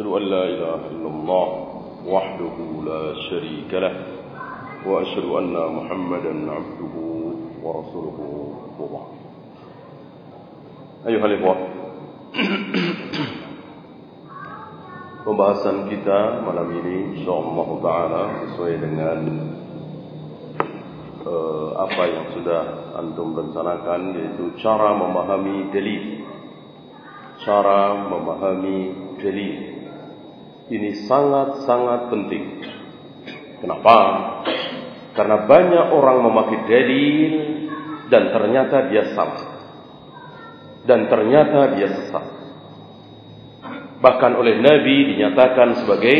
أشهد أن لا إله إلا الله وحده لا شريك له وأشهد أن محمدا عبده ورسوله وبعد أيها الإخوة Pembahasan kita malam ini insyaallah taala sesuai dengan uh, apa yang sudah antum rencanakan yaitu cara memahami dalil. Cara memahami dalil. Ini sangat-sangat penting. Kenapa? Karena banyak orang memakai dalil dan ternyata dia salah. Dan ternyata dia sesat. Bahkan oleh Nabi dinyatakan sebagai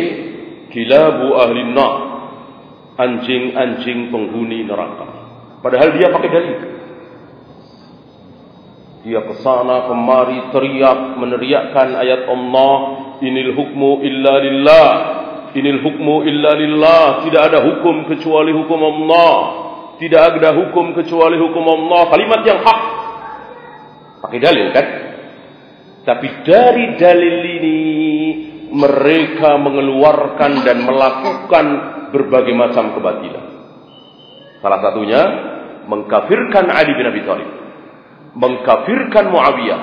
kilabu ahli nar. Anjing-anjing penghuni neraka. Padahal dia pakai dalil. Dia ke sana kemari teriak meneriakkan ayat Allah, "Inil hukmu illa lillah." Inil hukmu illa lillah. Tidak ada hukum kecuali hukum Allah. Tidak ada hukum kecuali hukum Allah. Kalimat yang hak. Pakai dalil kan? Tapi dari dalil ini mereka mengeluarkan dan melakukan berbagai macam kebatilan. Salah satunya mengkafirkan Ali bin Abi Thalib, mengkafirkan Muawiyah,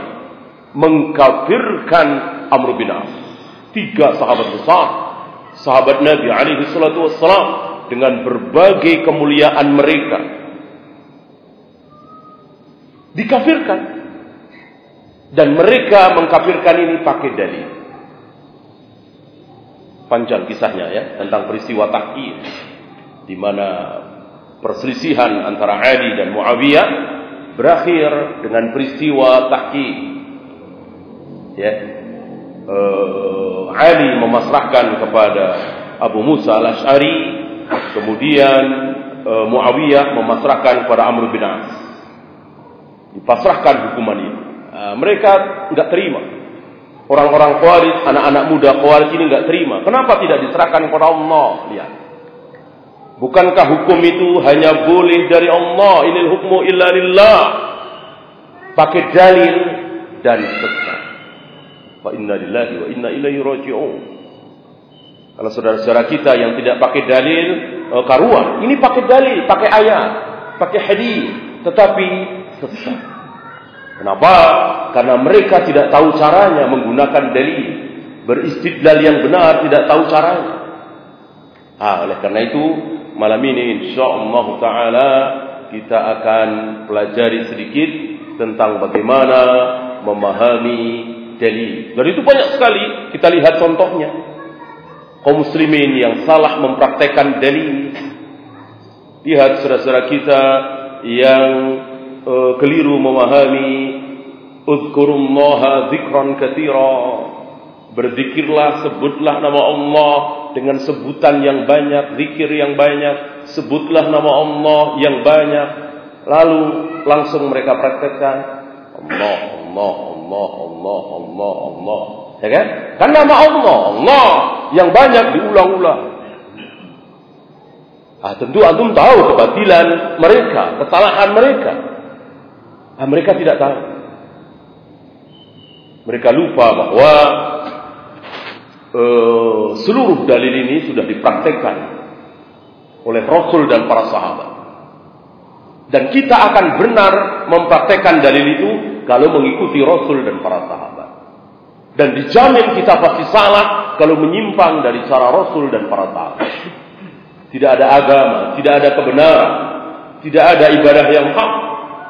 mengkafirkan Amr bin As. Tiga sahabat besar, sahabat Nabi alaihi salatu wassalam dengan berbagai kemuliaan mereka dikafirkan dan mereka mengkafirkan ini pakai dalil. Panjang kisahnya ya tentang peristiwa Tahqir di mana perselisihan antara Ali dan Muawiyah berakhir dengan peristiwa Tahqir. Ya. Uh, Ali memasrahkan kepada Abu Musa al-Ash'ari kemudian uh, Muawiyah memasrahkan kepada Amr bin As. Dipasrahkan hukuman ini. Uh, mereka enggak terima. Orang-orang Khawarij, anak-anak muda Khawarij ini enggak terima. Kenapa tidak diserahkan kepada Allah? Lihat. Bukankah hukum itu hanya boleh dari Allah? Inil hukmu illa lillah. Pakai dalil dan sesat. Wa inna lillahi wa inna ilaihi raji'un. Kalau saudara-saudara kita yang tidak pakai dalil karuan, ini pakai dalil, pakai ayat, pakai hadis, tetapi sesat. Kenapa? Karena mereka tidak tahu caranya menggunakan dalil. Beristidlal yang benar tidak tahu caranya. Ah, oleh karena itu malam ini insyaallah taala kita akan pelajari sedikit tentang bagaimana memahami dalil. Dan itu banyak sekali kita lihat contohnya. Kaum muslimin yang salah mempraktekkan dalil. Lihat saudara-saudara kita yang uh, keliru memahami uzkurullaha dzikran katsira. Berzikirlah, sebutlah nama Allah dengan sebutan yang banyak, zikir yang banyak, sebutlah nama Allah yang banyak. Lalu langsung mereka praktekkan Allah, Allah, Allah, Allah, Allah, Allah. Ya kan? Kan nama Allah, Allah yang banyak diulang-ulang. Ah, tentu antum tahu kebatilan mereka, kesalahan mereka. Ah, mereka tidak tahu. Mereka lupa bahwa uh, seluruh dalil ini sudah dipraktekkan oleh Rasul dan para sahabat. Dan kita akan benar mempraktekkan dalil itu kalau mengikuti Rasul dan para sahabat. Dan dijamin kita pasti salah kalau menyimpang dari cara Rasul dan para sahabat. Tidak ada agama, tidak ada kebenaran, tidak ada ibadah yang hak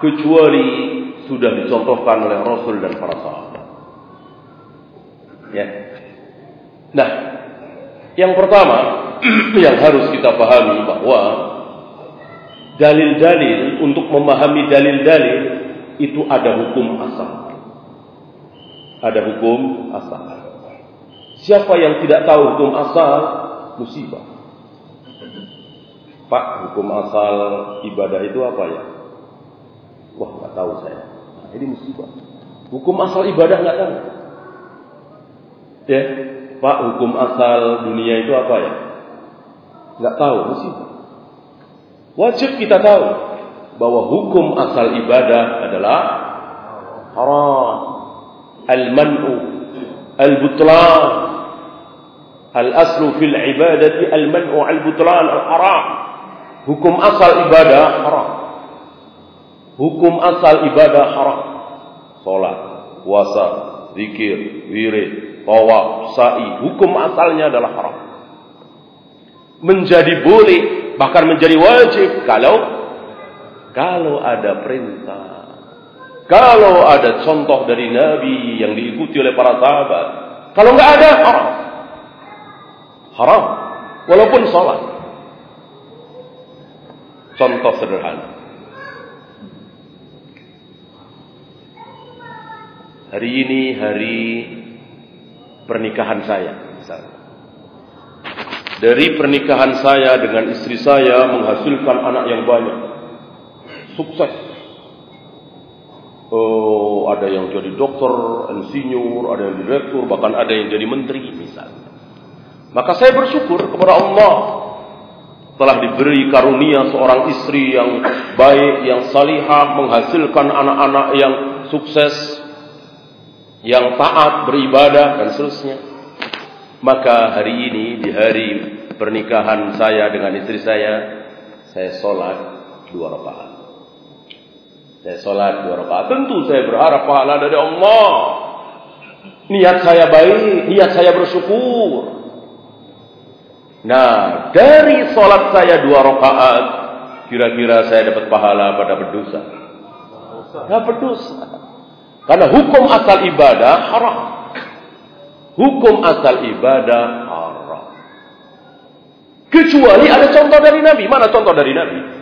kecuali sudah dicontohkan oleh Rasul dan para sahabat. Ya. Nah, yang pertama yang harus kita pahami bahwa dalil-dalil untuk memahami dalil-dalil itu ada hukum asal. Ada hukum asal. Siapa yang tidak tahu hukum asal musibah. Pak, hukum asal ibadah itu apa ya? Wah, nggak tahu saya. Nah, ini musibah. Hukum asal ibadah nggak tahu. Ya, Pak, hukum asal dunia itu apa ya? Nggak tahu, musibah. Wajib kita tahu bahwa hukum asal ibadah adalah haram, al-man'u, al-butlan. Al-aslu fil ibadati al-man'u al-butlan al-haram. Hukum asal ibadah haram. Hukum asal ibadah haram. Salat, puasa, zikir, wirid, tawaf, sa'i. Hukum asalnya adalah haram. Menjadi boleh, bahkan menjadi wajib kalau kalau ada perintah. Kalau ada contoh dari Nabi yang diikuti oleh para sahabat. Kalau nggak ada, haram. Haram. Walaupun sholat. Contoh sederhana. Hari ini hari pernikahan saya. Misalnya. Dari pernikahan saya dengan istri saya menghasilkan anak yang banyak. Sukses. Oh, ada yang jadi dokter, insinyur, ada yang direktur, bahkan ada yang jadi menteri misalnya. Maka saya bersyukur kepada Allah telah diberi karunia seorang istri yang baik, yang salihah, menghasilkan anak-anak yang sukses, yang taat beribadah dan seterusnya. Maka hari ini di hari pernikahan saya dengan istri saya, saya sholat dua rakaat. Saya sholat dua rakaat. Tentu saya berharap pahala dari Allah. Niat saya baik, niat saya bersyukur. Nah, dari sholat saya dua rakaat, kira-kira saya dapat pahala pada berdosa. Tidak berdosa. Karena hukum asal ibadah haram. Hukum asal ibadah haram. Kecuali ada contoh dari Nabi. Mana contoh dari Nabi?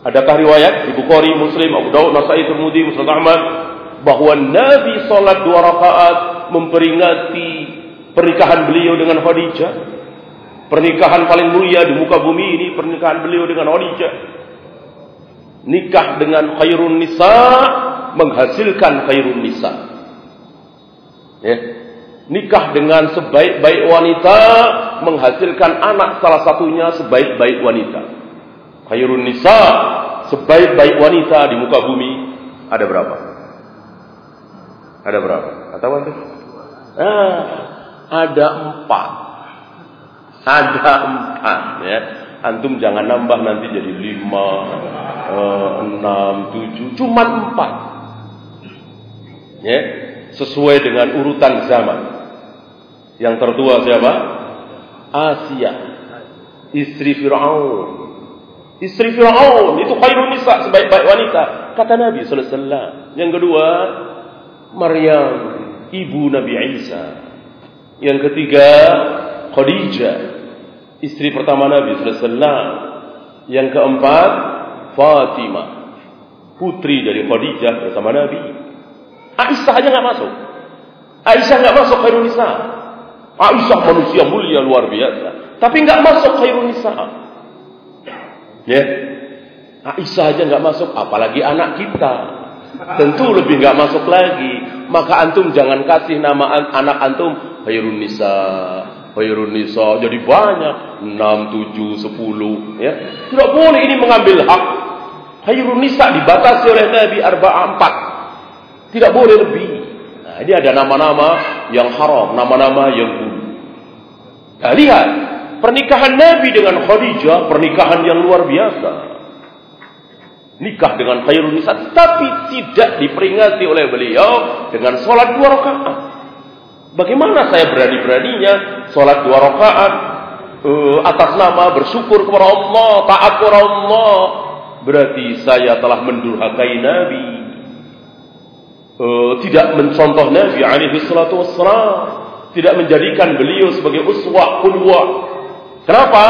Adakah riwayat di Bukhari, Muslim, Abu Dawud, Nasai, Tirmidzi, Musnad Ahmad bahwa Nabi salat dua rakaat memperingati pernikahan beliau dengan Khadijah? Pernikahan paling mulia di muka bumi ini pernikahan beliau dengan Khadijah. Nikah dengan khairun nisa menghasilkan khairun nisa. Ya. Nikah dengan sebaik-baik wanita menghasilkan anak salah satunya sebaik-baik wanita. Khairun nisa sebaik-baik wanita di muka bumi ada berapa? Ada berapa? Atau antum? Ah, ada empat. Ada empat ya. Antum jangan nambah nanti jadi lima, eh, enam, tujuh. Cuma empat. Ya. Sesuai dengan urutan zaman. Yang tertua siapa? Asia. Istri Fir'aun. Istri Fir'aun. Itu khairun nisa. Sebaik-baik wanita. Kata Nabi SAW. Yang kedua. Maryam. Ibu Nabi Isa. Yang ketiga. Khadijah. Istri pertama Nabi SAW. Yang keempat. Fatimah. Putri dari Khadijah bersama Nabi. Aisyah aja nggak masuk. Aisyah nggak masuk khairun nisa. Aisyah manusia mulia luar biasa. Tapi nggak masuk khairun nisa. Ya. Aisyah aja nggak masuk. Apalagi anak kita. Tentu lebih nggak masuk lagi. Maka antum jangan kasih nama anak antum khairun nisa. Khairun nisa. Jadi banyak. 6, 7, 10. Ya. Tidak boleh ini mengambil hak. Khairun nisa dibatasi oleh Nabi Arba'ah 4. Tidak boleh lebih. Nah, ini ada nama-nama yang haram, nama-nama yang buruk. Nah, lihat, pernikahan Nabi dengan Khadijah, pernikahan yang luar biasa. Nikah dengan khairun nisa, tapi tidak diperingati oleh beliau dengan sholat dua rakaat. Bagaimana saya berani-beraninya sholat dua rakaat uh, atas nama bersyukur kepada Allah, taat kepada Allah. Berarti saya telah mendurhakai Nabi uh, tidak mencontoh Nabi alaihi salatu wassalam, tidak menjadikan beliau sebagai uswah qudwah. Kenapa?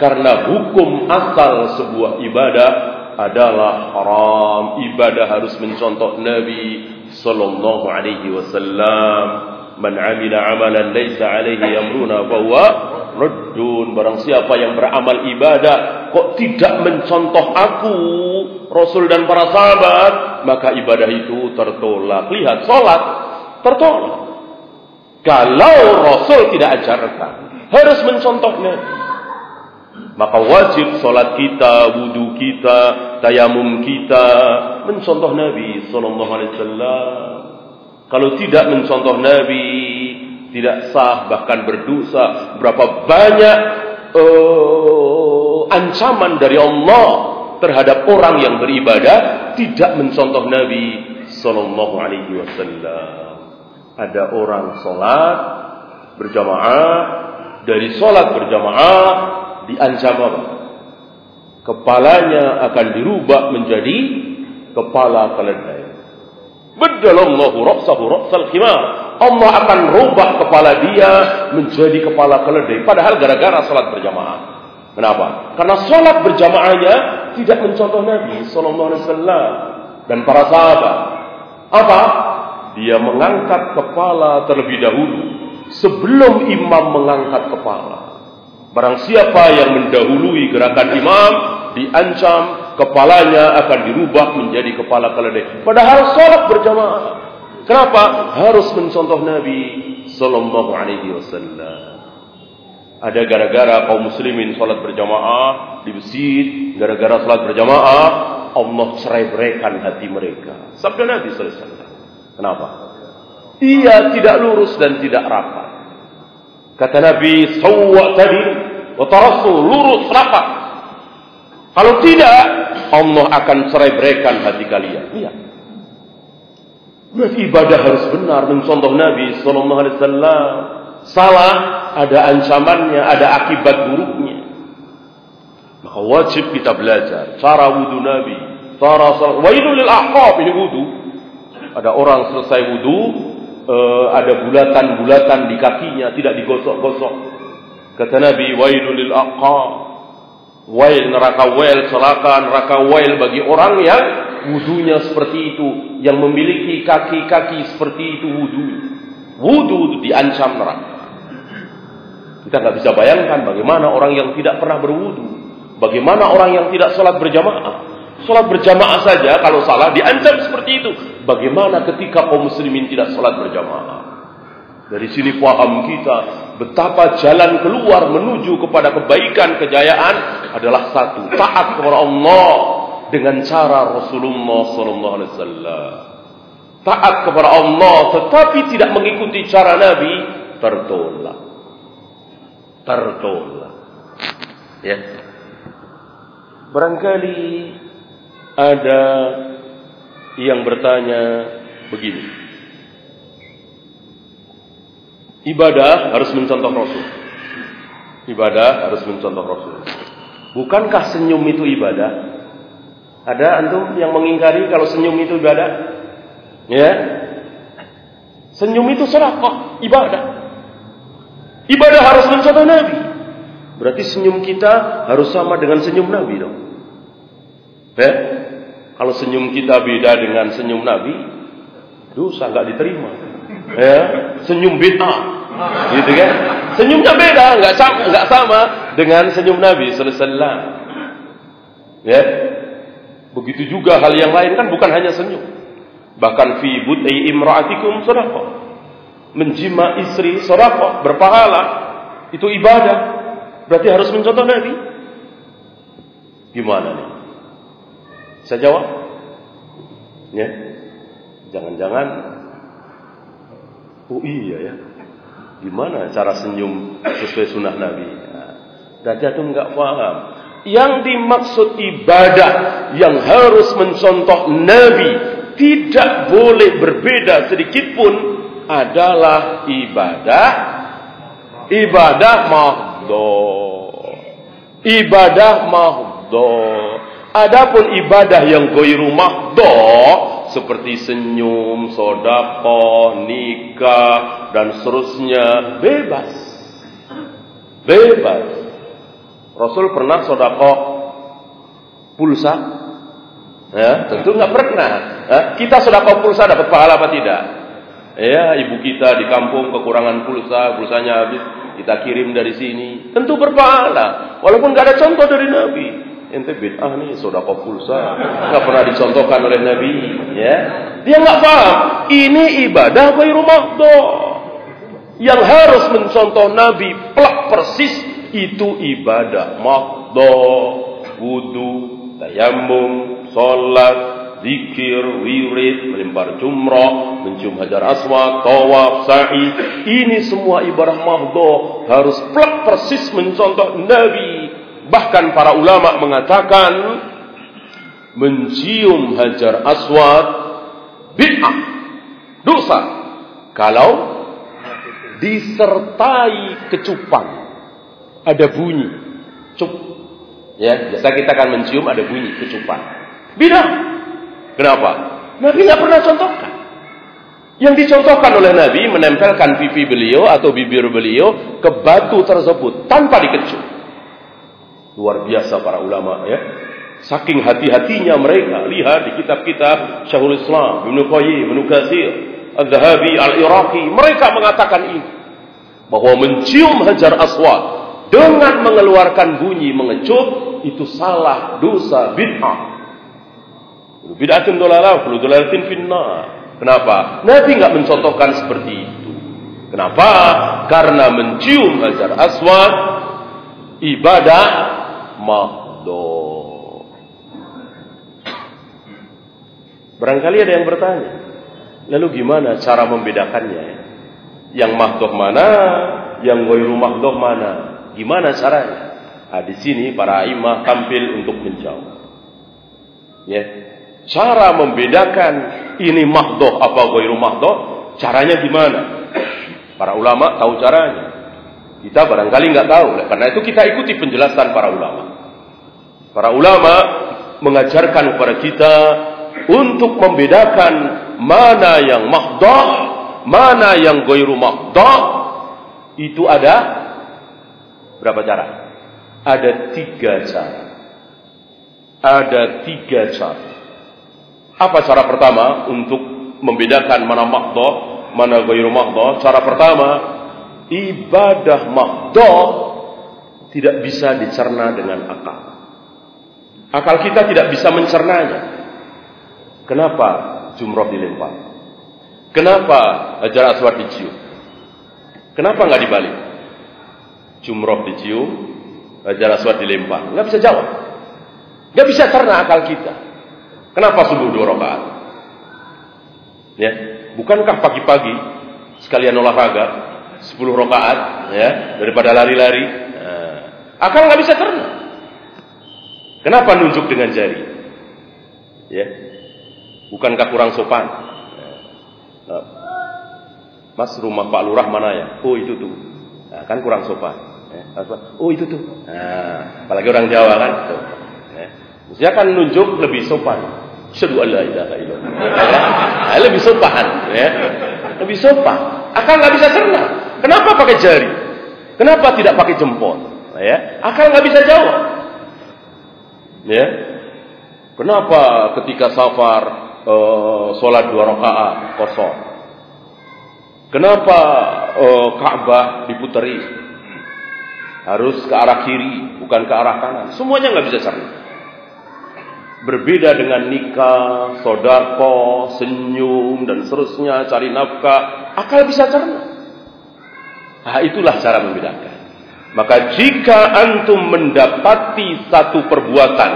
Karena hukum asal sebuah ibadah adalah haram. Ibadah harus mencontoh Nabi sallallahu alaihi wasallam. Man 'amila 'amalan laisa 'alaihi amruna fahuwa raddun. Barang siapa yang beramal ibadah kok tidak mencontoh aku, Rasul dan para sahabat, maka ibadah itu tertolak. Lihat salat tertolak. Kalau Rasul tidak ajarkan, harus mencontohnya. Maka wajib solat kita, wudhu kita, tayamum kita mencontoh Nabi Sallallahu Alaihi Wasallam. Kalau tidak mencontoh Nabi, tidak sah bahkan berdosa. Berapa banyak uh, ancaman dari Allah terhadap orang yang beribadah tidak mencontoh Nabi Sallallahu Alaihi Wasallam. Ada orang solat berjamaah dari solat berjamaah diancam apa? Kepalanya akan dirubah menjadi kepala keledai. Badalallahu ra'sahu ra'sal khimar. Allah akan rubah kepala dia menjadi kepala keledai. Padahal gara-gara salat berjamaah. Kenapa? Karena salat berjamaahnya tidak mencontoh Nabi sallallahu alaihi wasallam dan para sahabat. Apa? Dia mengangkat kepala terlebih dahulu sebelum imam mengangkat kepala. Barang siapa yang mendahului gerakan imam diancam kepalanya akan dirubah menjadi kepala keledai. Padahal sholat berjamaah. Kenapa? Harus mencontoh Nabi Sallallahu Alaihi Wasallam. Ada gara-gara kaum muslimin sholat berjamaah di masjid, gara-gara sholat berjamaah, Allah cerai berikan hati mereka. Sabda Nabi Sallallahu Alaihi Wasallam. Kenapa? Ia tidak lurus dan tidak rapat. Kata Nabi, sawwa tadi, wa tarasu, lurus, rapat. Kalau tidak, Allah akan cerai berikan hati kalian. Iya. Berarti ibadah harus benar mencontoh Nabi sallallahu alaihi wasallam. Salah ada ancamannya, ada akibat buruknya. Maka wajib kita belajar cara wudu Nabi, cara salat. Wailul lil aqab ini wudu. Ada orang selesai wudu, uh, ada bulatan-bulatan di kakinya tidak digosok-gosok. Kata Nabi, wailul aqab. Wail neraka wail celaka neraka wail bagi orang yang wudunya seperti itu, yang memiliki kaki-kaki seperti itu wudu. Wudu diancam neraka. Kita nggak bisa bayangkan bagaimana orang yang tidak pernah berwudu, bagaimana orang yang tidak sholat berjamaah. Sholat berjamaah saja kalau salah diancam seperti itu. Bagaimana ketika kaum muslimin tidak sholat berjamaah? Dari sini paham kita betapa jalan keluar menuju kepada kebaikan kejayaan adalah satu taat kepada Allah dengan cara Rasulullah sallallahu alaihi wasallam. Taat kepada Allah tetapi tidak mengikuti cara Nabi tertolak. Tertolak. Ya. Barangkali ada yang bertanya begini. Ibadah harus mencontoh Rasul. Ibadah harus mencontoh Rasul. Bukankah senyum itu ibadah? Ada antum yang mengingkari kalau senyum itu ibadah? Ya. Senyum itu sedekah, ibadah. Ibadah harus mencontoh Nabi. Berarti senyum kita harus sama dengan senyum Nabi dong. Ya? Kalau senyum kita beda dengan senyum Nabi, dosa nggak diterima. Ya, senyum bid'ah. Gitu kan? Senyumnya beda, nggak sama, nggak sama dengan senyum Nabi sallallahu. Ya. Begitu juga hal yang lain kan bukan hanya senyum. Bahkan fi budai imraatikum sedekah. Menjima istri sedekah, berpahala. Itu ibadah. Berarti harus mencontoh Nabi. Gimana nih? Saya jawab? Ya. Jangan-jangan Oh iya ya. Gimana cara senyum sesuai sunnah Nabi? Nah, Dajjal itu nggak paham. Yang dimaksud ibadah yang harus mencontoh Nabi tidak boleh berbeda sedikit pun adalah ibadah ibadah mahdo. Ibadah mahdo. Adapun ibadah yang goiru mahdo seperti senyum, sodako, nikah, dan seterusnya bebas. Bebas. Rasul pernah sodako pulsa? Ya, tentu nggak pernah. Ya, kita sodako pulsa dapat pahala apa tidak? Ya, ibu kita di kampung kekurangan pulsa, pulsanya habis, kita kirim dari sini. Tentu berpahala. Walaupun gak ada contoh dari Nabi. Ente bid'ah nih, sodako pulsa. Gak pernah dicontohkan oleh Nabi. Ya, Dia gak paham. Ini ibadah ghairu mahdoh. Yang harus mencontoh Nabi plak persis itu ibadah mahdoh. Wudu, tayamum, sholat, zikir, wirid, melempar jumrah, mencium hajar aswad, tawaf, sa'i. Ini semua ibadah mahdoh harus plak persis mencontoh Nabi. Bahkan para ulama mengatakan mencium hajar aswad bid'ah, dosa. Kalau disertai kecupan, ada bunyi, cup. Ya, biasa kita akan mencium ada bunyi kecupan. Bid'ah. Kenapa? Nabi nggak pernah contohkan. Yang dicontohkan oleh Nabi menempelkan pipi beliau atau bibir beliau ke batu tersebut tanpa dikecup. Luar biasa para ulama ya. Saking hati-hatinya mereka. Lihat di kitab-kitab Syekhul Islam, Ibn Qayyim, Ibn Katsir, Al-Dhahabi, Al-Iraqi. Mereka mengatakan ini. Bahwa mencium hajar aswad dengan mengeluarkan bunyi mengecup itu salah, dosa, bid'ah. Bid'atun dolalah, kullu dolalatin finnar. Kenapa? Nabi enggak mencontohkan seperti itu. Kenapa? Karena mencium hajar aswad ibadah mahdoh. Barangkali ada yang bertanya, lalu gimana cara membedakannya? Yang mahdoh mana, yang ghairu mahdoh mana? Gimana caranya? Nah, di sini para imam tampil untuk menjawab. Ya, Cara membedakan ini mahdoh apa ghairu mahdoh, caranya gimana? Para ulama tahu caranya. Kita barangkali nggak tahu. Karena itu kita ikuti penjelasan para ulama. Para ulama mengajarkan kepada kita untuk membedakan mana yang mahdoh, mana yang ghairu mahdoh. Itu ada berapa cara? Ada tiga cara. Ada tiga cara. Apa cara pertama untuk membedakan mana mahdoh, mana ghairu mahdoh? Cara pertama, ibadah mahdoh tidak bisa dicerna dengan akal. Akal kita tidak bisa mencernanya. Kenapa jumroh dilempar? Kenapa ajar aswad dicium? Kenapa nggak dibalik? Jumroh dicium, ajar aswad dilempar. Nggak bisa jawab. Nggak bisa cerna akal kita. Kenapa subuh dua rakaat? Ya, bukankah pagi-pagi sekalian olahraga sepuluh rakaat ya daripada lari-lari? Nah, akal nggak bisa terna. Kenapa nunjuk dengan jari? Ya, bukankah kurang sopan? Nah, Mas rumah Pak Lurah mana ya? Oh itu tuh. Nah, kan kurang sopan. Ya, oh itu tuh. Nah, apalagi orang Jawa kan. Tuh. Ya. Mestinya kan nunjuk lebih sopan. Syadu an la ilaha illallah. Ya, lebih sopan, ya. Lebih sopan. Akal nggak bisa cerna. Kenapa pakai jari? Kenapa tidak pakai jempol? Ya, akal nggak bisa jawab. Ya. Kenapa ketika safar uh, sholat dua rakaat kosong? Kenapa uh, Ka'bah diputari? Harus ke arah kiri, bukan ke arah kanan. Semuanya nggak bisa cerna. Berbeda dengan nikah, sodako, senyum, dan seterusnya, cari nafkah. Akal bisa cerna. Nah, itulah cara membedakan. Maka jika antum mendapati satu perbuatan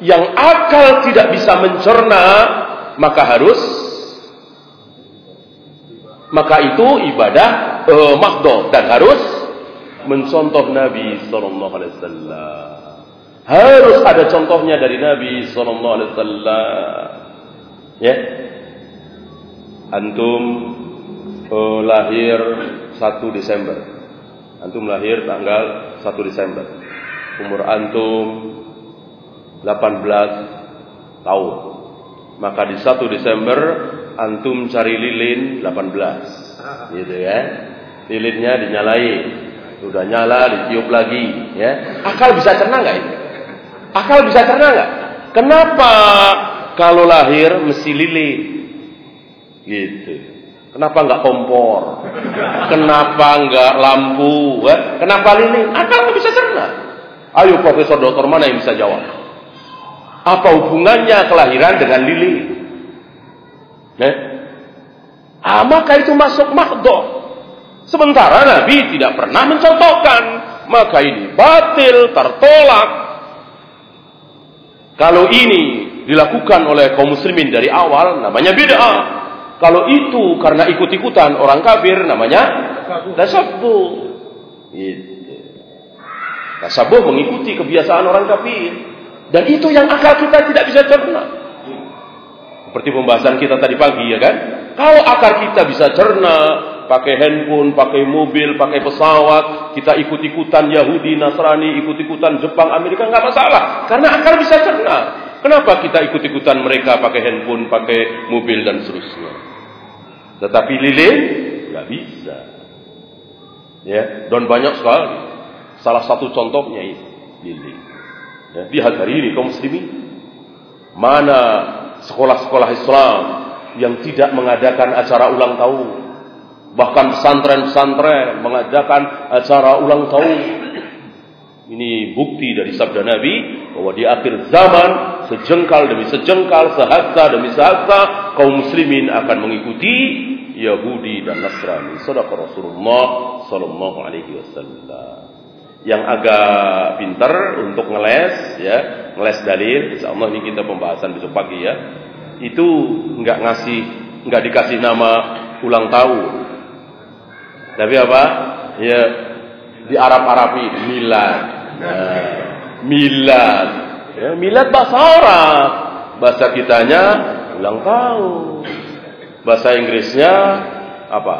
yang akal tidak bisa mencerna, maka harus maka itu ibadah eh, mahdoh dan harus mencontoh Nabi Sallallahu Alaihi Wasallam. Harus ada contohnya dari Nabi sallallahu alaihi wasallam. Ya. Antum uh, lahir 1 Desember. Antum lahir tanggal 1 Desember. Umur antum 18 tahun. Maka di 1 Desember antum cari lilin 18. Gitu ya. Lilinnya dinyalain. Sudah nyala ditiup lagi, ya. Akal bisa tenang enggak ini? Akal bisa cerna nggak? Kenapa kalau lahir mesti lilin? Gitu. Kenapa nggak kompor? Kenapa nggak lampu? Eh? Kenapa lilin? Akal nggak bisa cerna. Ayo Profesor Dokter mana yang bisa jawab? Apa hubungannya kelahiran dengan lilin? Eh? Ah, maka itu masuk makdoh. Sementara Nabi tidak pernah mencontohkan. Maka ini batil, tertolak. Kalau ini dilakukan oleh kaum muslimin dari awal, namanya bid'ah. Kalau itu karena ikut-ikutan orang kafir, namanya tasabuh. Gitu. Tasabuh mengikuti kebiasaan orang kafir. Dan itu yang akal kita tidak bisa cerna. Seperti pembahasan kita tadi pagi ya kan. Kalau akal kita bisa cerna, pakai handphone, pakai mobil, pakai pesawat, kita ikut-ikutan Yahudi, Nasrani, ikut-ikutan Jepang, Amerika, nggak masalah. Karena akal bisa cerna. Kenapa kita ikut-ikutan mereka pakai handphone, pakai mobil dan seterusnya? Tetapi lilin nggak bisa. Ya, dan banyak sekali. Salah satu contohnya itu lilin. Ya, di hari ini kaum muslimin mana sekolah-sekolah Islam yang tidak mengadakan acara ulang tahun Bahkan pesantren-pesantren mengadakan acara ulang tahun. Ini bukti dari sabda Nabi bahwa di akhir zaman sejengkal demi sejengkal, sehasta demi sehasta kaum muslimin akan mengikuti Yahudi dan Nasrani. Saudara Rasulullah sallallahu alaihi wasallam. Yang agak pintar untuk ngeles ya, ngeles dalil, insyaallah ini kita pembahasan besok pagi ya. Itu enggak ngasih enggak dikasih nama ulang tahun, tapi apa? Ya di Arab-Arabi milad. Nah, milad. Ya, milad bahasa Arab. Bahasa kitanya ulang tahun. Bahasa Inggrisnya apa?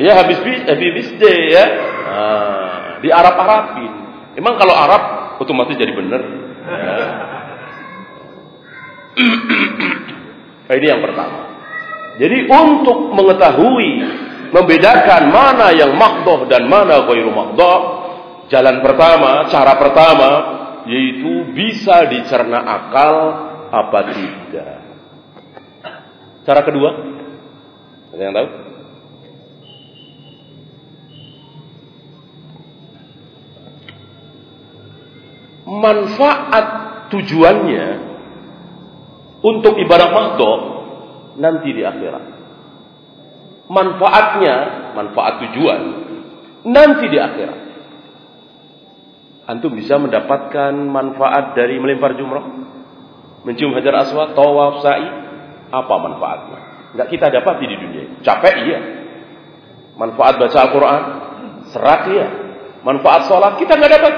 Ya habis happy birthday ya. Nah, di Arab-Arabin. Emang kalau Arab otomatis jadi benar. Ya. nah, ini yang pertama. Jadi untuk mengetahui membedakan mana yang makdoh dan mana ghairu makdoh, jalan pertama, cara pertama, yaitu bisa dicerna akal apa tidak. Cara kedua, ada yang tahu? Manfaat tujuannya untuk ibadah makdoh nanti di akhirat manfaatnya, manfaat tujuan nanti di akhirat. Antum bisa mendapatkan manfaat dari melempar jumrah, mencium hajar aswad, tawaf, sa'i. Apa manfaatnya? Enggak kita dapat di dunia. Capek iya. Manfaat baca Al-Quran, serat iya. Manfaat sholat kita nggak dapat.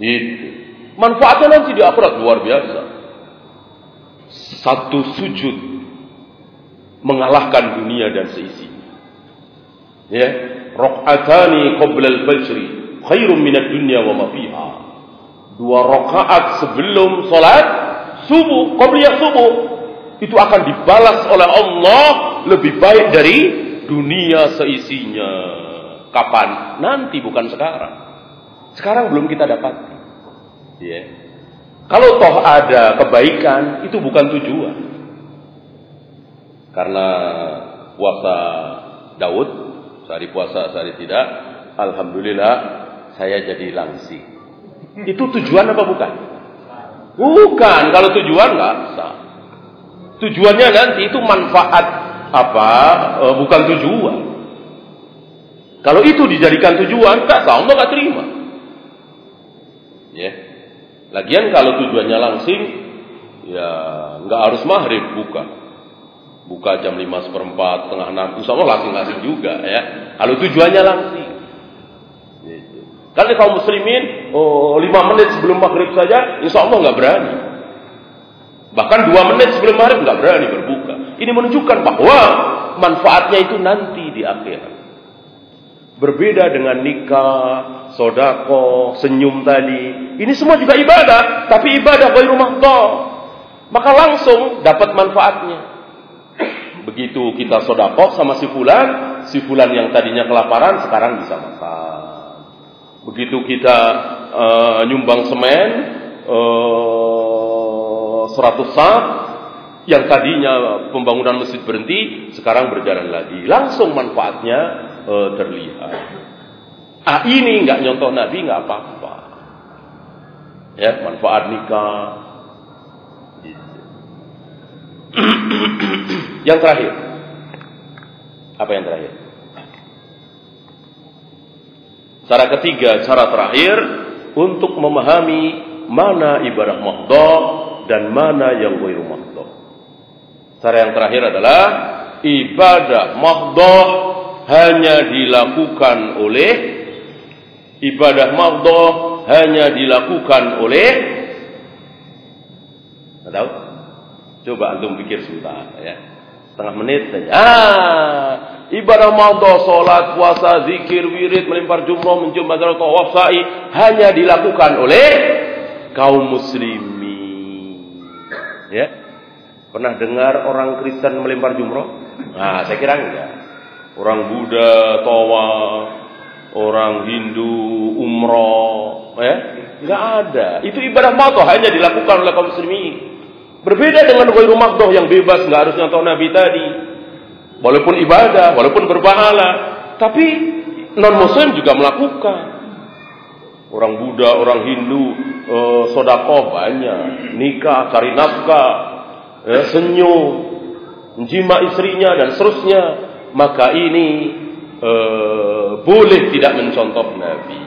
Itu. Manfaatnya nanti di akhirat luar biasa. Satu sujud mengalahkan dunia dan seisinya. Ya, rakaatani qabla al-fajr khairum min ad-dunya wa ma fiha. Dua rakaat sebelum salat subuh, qabliyah subuh itu akan dibalas oleh Allah lebih baik dari dunia seisinya. Kapan? Nanti bukan sekarang. Sekarang belum kita dapat. Ya. Kalau toh ada kebaikan, itu bukan tujuan. Karena puasa Daud, sehari puasa, sehari tidak, Alhamdulillah saya jadi langsing. Itu tujuan apa bukan? Bukan, kalau tujuan nggak sah. Tujuannya nanti itu manfaat apa? E, bukan tujuan. Kalau itu dijadikan tujuan, nggak sah, Allah nggak terima. Ya. Lagian kalau tujuannya langsing, ya nggak harus maghrib bukan buka jam 5 seperempat, tengah 6, insya Allah langsing-langsing juga ya. Kalau tujuannya langsing. Kalau kaum muslimin, oh, 5 menit sebelum maghrib saja, insya Allah nggak berani. Bahkan 2 menit sebelum maghrib nggak berani berbuka. Ini menunjukkan bahwa manfaatnya itu nanti di akhirat. Berbeda dengan nikah, sodako, senyum tadi. Ini semua juga ibadah, tapi ibadah bagi rumah Maka langsung dapat manfaatnya. Begitu kita sodakoh sama si fulan, si fulan yang tadinya kelaparan sekarang bisa makan. Begitu kita uh, nyumbang semen uh, 100 sak, yang tadinya pembangunan masjid berhenti, sekarang berjalan lagi. Langsung manfaatnya uh, terlihat. Ah ini nggak nyontoh Nabi nggak apa-apa. Ya manfaat nikah. Gitu. yang terakhir, apa yang terakhir? Cara ketiga, cara terakhir untuk memahami mana ibadah mahdoh dan mana yang ghairu mahdoh. Cara yang terakhir adalah ibadah mahdoh hanya dilakukan oleh ibadah mahdoh hanya dilakukan oleh tahu? Coba antum pikir sebentar ya. Setengah menit saja. Ah, ibadah mahdoh, salat, puasa, zikir, wirid, melempar jumroh, mencium bazar, tawaf, sa'i hanya dilakukan oleh kaum muslimin. Ya. Pernah dengar orang Kristen melempar jumroh? Nah, saya kira enggak. Orang Buddha, Towa, orang Hindu, umroh, ya, enggak ada. Itu ibadah makdoh hanya dilakukan oleh kaum muslimin. Berbeda dengan ghairu makdoh yang bebas, enggak harus nyontoh Nabi tadi. Walaupun ibadah, walaupun berpahala, tapi non muslim juga melakukan. Orang Buddha, orang Hindu, eh, sodako banyak, nikah, cari nafkah, ya, senyum, menjima istrinya dan seterusnya, maka ini eh, boleh tidak mencontoh Nabi.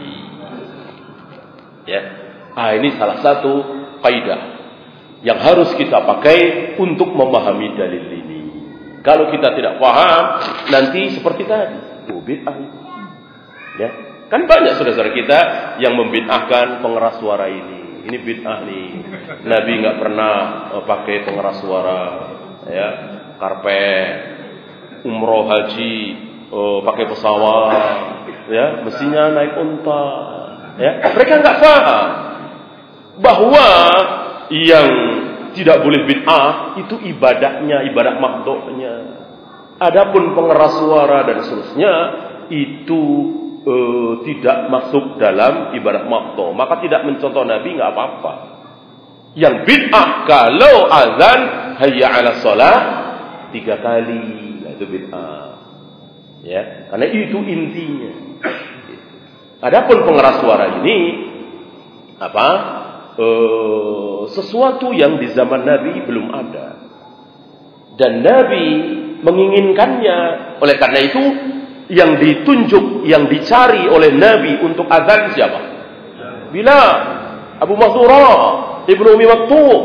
Ya, ah ini salah satu kaidah yang harus kita pakai untuk memahami dalil ini. Kalau kita tidak paham, nanti seperti tadi, oh bid'ah. Ya, kan banyak saudara-saudara kita yang membid'ahkan pengeras suara ini ini bid'ah nih. Nabi nggak pernah uh, pakai pengeras suara, ya, karpet, umroh haji, uh, pakai pesawat, ya, mestinya naik unta, ya. Mereka nggak paham bahwa yang tidak boleh bid'ah itu ibadahnya, ibadah makdohnya. Adapun pengeras suara dan seterusnya itu uh, tidak masuk dalam ibadah makto, maka tidak mencontoh Nabi nggak apa-apa. Yang bid'ah kalau azan hayya ala salat tiga kali, nah, itu bid'ah. Ya, karena itu intinya. Adapun pengeras suara ini apa? Uh, sesuatu yang di zaman Nabi belum ada. Dan Nabi menginginkannya. Oleh karena itu yang ditunjuk, yang dicari oleh Nabi untuk azan siapa? Bila Abu Mahzura, Ibnu Umi Maktub.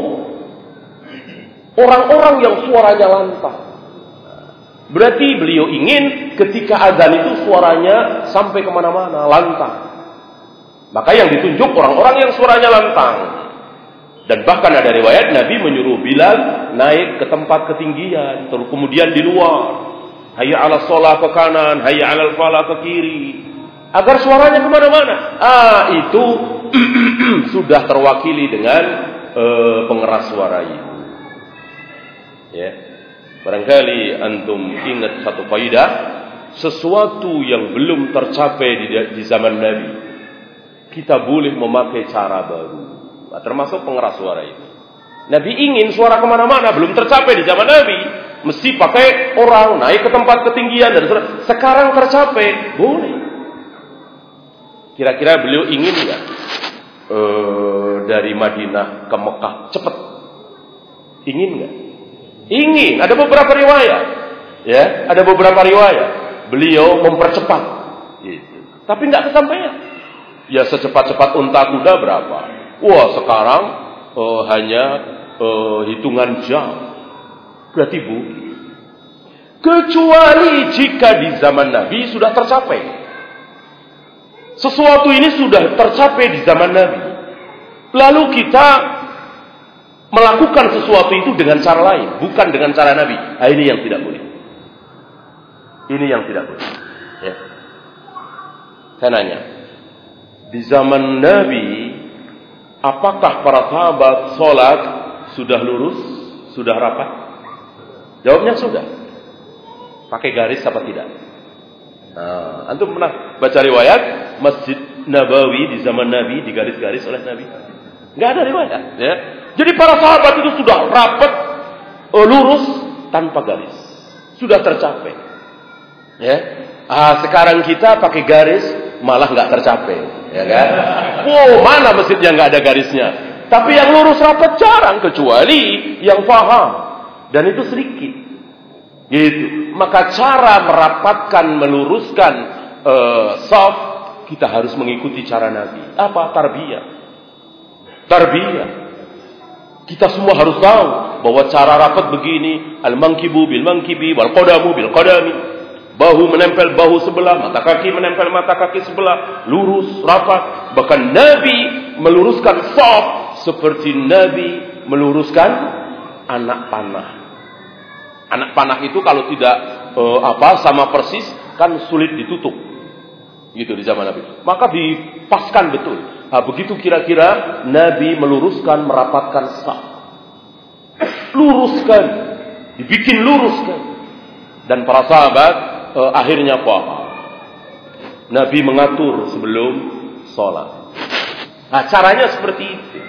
Orang-orang yang suaranya lantang. Berarti beliau ingin ketika azan itu suaranya sampai ke mana-mana, lantang. Maka yang ditunjuk orang-orang yang suaranya lantang. Dan bahkan ada riwayat Nabi menyuruh Bilal naik ke tempat ketinggian, terus kemudian di luar. Hayya ala sholat ke kanan, hayya ala falah ke kiri. Agar suaranya ke mana-mana. Ah, itu sudah terwakili dengan uh, pengeras suara itu. Ya. Barangkali antum ingat satu faidah, sesuatu yang belum tercapai di, di zaman Nabi, kita boleh memakai cara baru. Nah, termasuk pengeras suara itu. Nabi ingin suara ke mana-mana, belum tercapai di zaman Nabi. Mesti pakai orang naik ke tempat ketinggian dan sekarang tercapai, boleh. Kira-kira beliau ingin nggak e, dari Madinah ke Mekah cepat? Ingin nggak? Ingin. Ada beberapa riwayat, ya, ada beberapa riwayat. Beliau mempercepat, gitu. tapi nggak kesampaian. Ya secepat-cepat unta kuda berapa? Wah sekarang uh, hanya uh, hitungan jam. Berarti bu, kecuali jika di zaman Nabi sudah tercapai. Sesuatu ini sudah tercapai di zaman Nabi. Lalu kita melakukan sesuatu itu dengan cara lain, bukan dengan cara Nabi. Nah, ini yang tidak boleh. Ini yang tidak boleh. Ya. Saya nanya, di zaman Nabi, apakah para sahabat sholat sudah lurus, sudah rapat? Jawabnya sudah. Pakai garis apa tidak? Nah, antum pernah baca riwayat Masjid Nabawi di zaman Nabi digaris-garis oleh Nabi? Enggak ada riwayat, ya. Jadi para sahabat itu sudah rapat uh, lurus tanpa garis. Sudah tercapai. Ya. Ah, sekarang kita pakai garis malah nggak tercapai, ya kan? Wow, mana masjidnya nggak ada garisnya? Tapi yang lurus rapat jarang kecuali yang paham dan itu sedikit. Gitu. Maka cara merapatkan, meluruskan uh, soft kita harus mengikuti cara Nabi. Apa? Tarbiyah. Tarbiyah. Kita semua harus tahu bahwa cara rapat begini, al-mankibu bil mankibi wal qadamu bil qadami. Bahu menempel bahu sebelah, mata kaki menempel mata kaki sebelah, lurus, rapat. Bahkan Nabi meluruskan soft seperti Nabi meluruskan anak panah. Anak panah itu kalau tidak uh, apa sama persis kan sulit ditutup. Gitu di zaman Nabi. Maka dipaskan betul. Nah, begitu kira-kira Nabi meluruskan, merapatkan saf. Luruskan. Dibikin luruskan. Dan para sahabat uh, akhirnya paham. Nabi mengatur sebelum sholat. Nah, caranya seperti itu.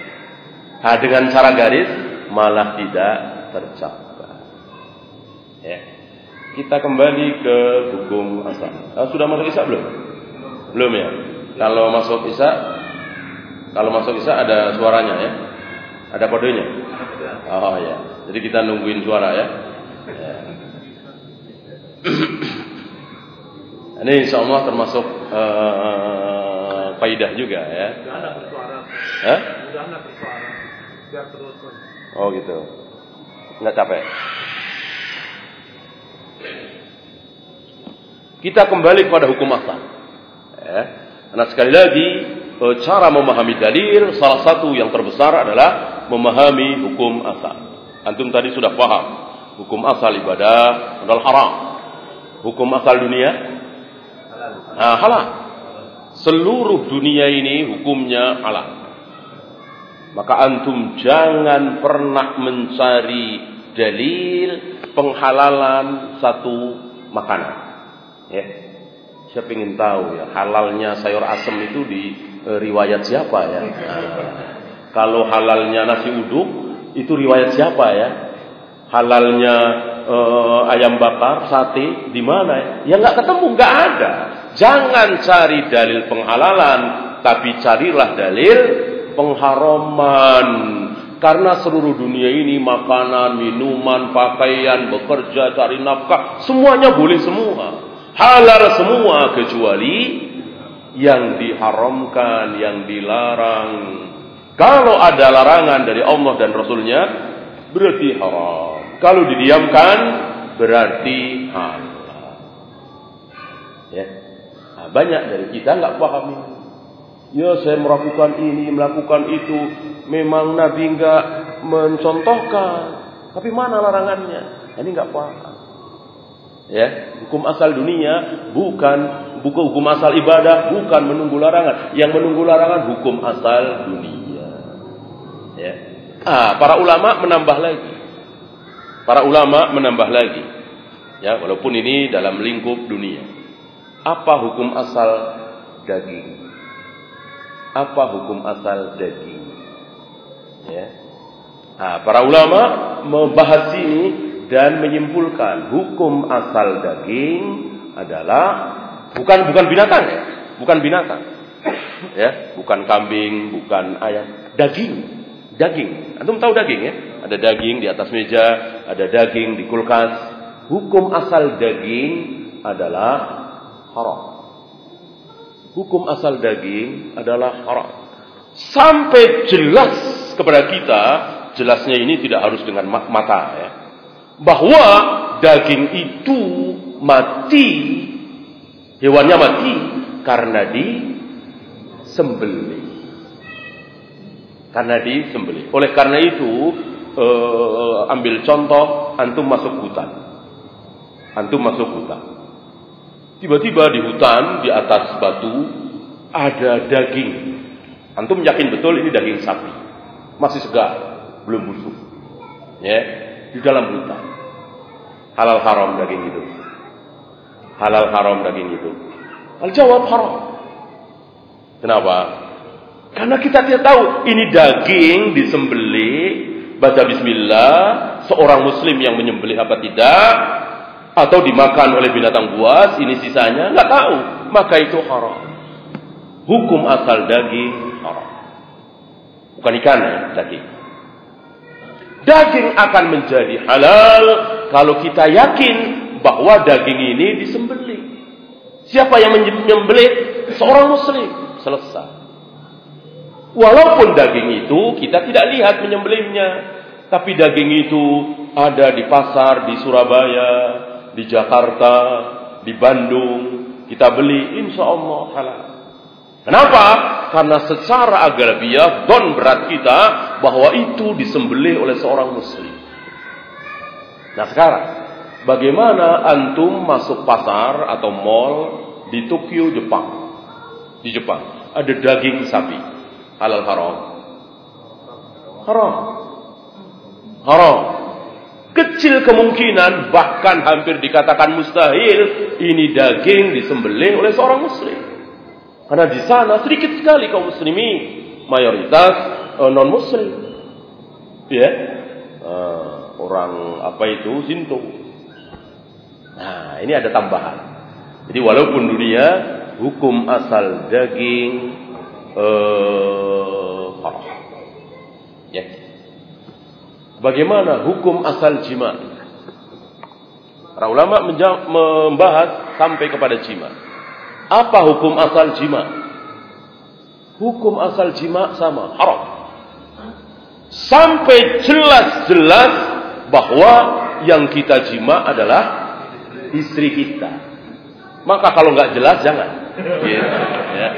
Nah, dengan cara garis malah tidak tercapai. Ya. Kita kembali ke hukum asal. Ah, sudah masuk isya belum? Belum ya. Kalau masuk isya, kalau masuk isya ada suaranya ya. Ada kodenya. Oh ya. Jadi kita nungguin suara ya. ya. Ini insya Allah termasuk uh, faidah juga ya. Hah? Oh gitu. Enggak capek. Kita kembali kepada hukum asal. Ya. Karena sekali lagi eh, cara memahami dalil salah satu yang terbesar adalah memahami hukum asal. Antum tadi sudah paham hukum asal ibadah adalah haram. Hukum asal dunia nah, halal. Seluruh dunia ini hukumnya halal. Maka antum jangan pernah mencari dalil penghalalan satu makanan. Ya. Saya ingin tahu ya halalnya sayur asem itu di e, riwayat siapa ya? Nah, kalau halalnya nasi uduk itu riwayat siapa ya? Halalnya e, ayam bakar, sate di mana ya? Ya nggak ketemu, nggak ada. Jangan cari dalil penghalalan, tapi carilah dalil pengharaman. Karena seluruh dunia ini makanan, minuman, pakaian, bekerja, cari nafkah, semuanya boleh semua. Halal semua kecuali yang diharamkan, yang dilarang. Kalau ada larangan dari Allah dan Rasulnya, berarti haram. Kalau didiamkan, berarti halal. Ya. Nah, banyak dari kita nggak paham ini. Ya saya melakukan ini, melakukan itu. Memang Nabi nggak mencontohkan. Tapi mana larangannya? Ini nggak paham. Ya, hukum asal dunia bukan bukan hukum asal ibadah, bukan menunggu larangan. Yang menunggu larangan hukum asal dunia. Ya. Ah, para ulama menambah lagi. Para ulama menambah lagi. Ya, walaupun ini dalam lingkup dunia. Apa hukum asal daging? Apa hukum asal daging? Ya. Ah, para ulama membahas ini dan menyimpulkan hukum asal daging adalah bukan bukan binatang ya, bukan binatang. Ya, bukan kambing, bukan ayam, daging. Daging. Antum tahu daging ya? Ada daging di atas meja, ada daging di kulkas. Hukum asal daging adalah haram. Hukum asal daging adalah haram. Sampai jelas kepada kita, jelasnya ini tidak harus dengan mata ya bahwa daging itu mati, hewannya mati karena disembelih. Karena disembelih. Oleh karena itu, eh, ambil contoh, antum masuk hutan. Antum masuk hutan. Tiba-tiba di hutan, di atas batu, ada daging. Antum yakin betul ini daging sapi. Masih segar, belum busuk. Ya, di dalam hutan. Halal haram daging itu. Halal haram daging itu. Al jawab haram. Kenapa? Karena kita tidak tahu ini daging disembelih, baca bismillah, seorang muslim yang menyembelih apa tidak atau dimakan oleh binatang buas ini sisanya nggak tahu. Maka itu haram. Hukum asal daging haram. Bukan ikan ya daging. Daging akan menjadi halal kalau kita yakin bahwa daging ini disembelih. Siapa yang menyembelih? Seorang muslim. Selesai walaupun daging itu kita tidak lihat menyembelihnya tapi daging itu ada di pasar di Surabaya, di Jakarta, di Bandung. Kita beli, insya Allah halal. Kenapa? Karena secara agarabiah don berat kita bahwa itu disembelih oleh seorang muslim. Nah sekarang, bagaimana antum masuk pasar atau mall di Tokyo, Jepang? Di Jepang ada daging sapi halal haram. Haram haram. Kecil kemungkinan bahkan hampir dikatakan mustahil ini daging disembelih oleh seorang muslim. Karena di sana sedikit sekali kaum muslimin, mayoritas uh, non muslim. Ya. Uh, orang apa itu Sinto. Nah, ini ada tambahan. Jadi walaupun dunia hukum asal daging uh, haram. Ya. Bagaimana hukum asal jima? Para ulama membahas sampai kepada jima. Apa hukum asal jima? Hukum asal jima sama, haram. Sampai jelas-jelas bahwa yang kita jima adalah istri kita. Maka kalau nggak jelas jangan. Gitu, ya.